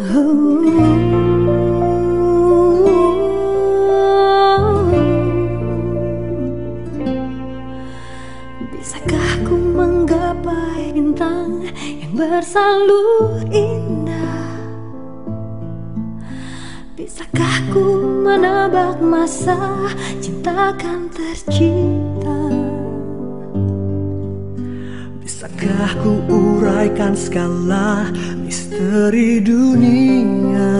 Bisakah ku menggapai bintang yang bersalur indah? Bisakah ku menebak masa cinta kan tercipta Bisakah ku uraikan skala misteri dunia.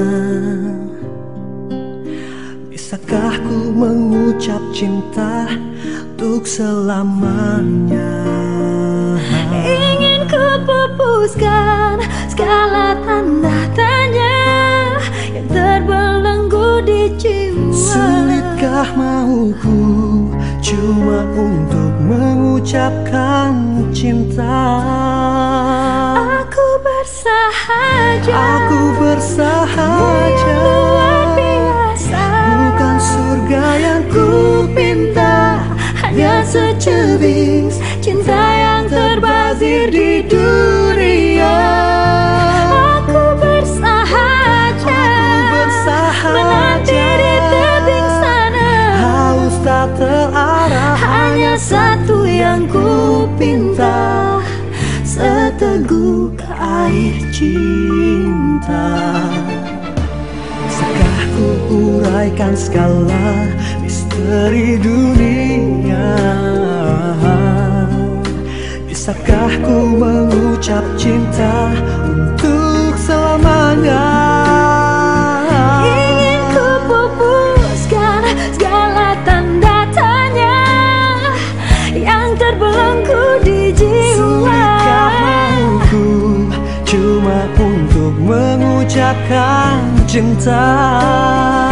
Bisakah ku mengucap cinta untuk selamanya? Ingin ku pupuskan segala tanda tanya Yang terbelenggu di jiwa. Sulitkah mauku cuma untuk mengucapkan cinta. Aku bersahaja. Aku bersahaja. Luar biasa. Bukan surga yang ku pinta Hanya secubit cinta yang terbazir di dunia. Aku bersahaja. Aku bersahaja. Menanti di tebing sana. Haus tak terarah Satu yang ku pinta Seteguk air cinta. Bisakah ku uraikan skala misteri dunia. Bisakah ku mengucap cinta 看见他。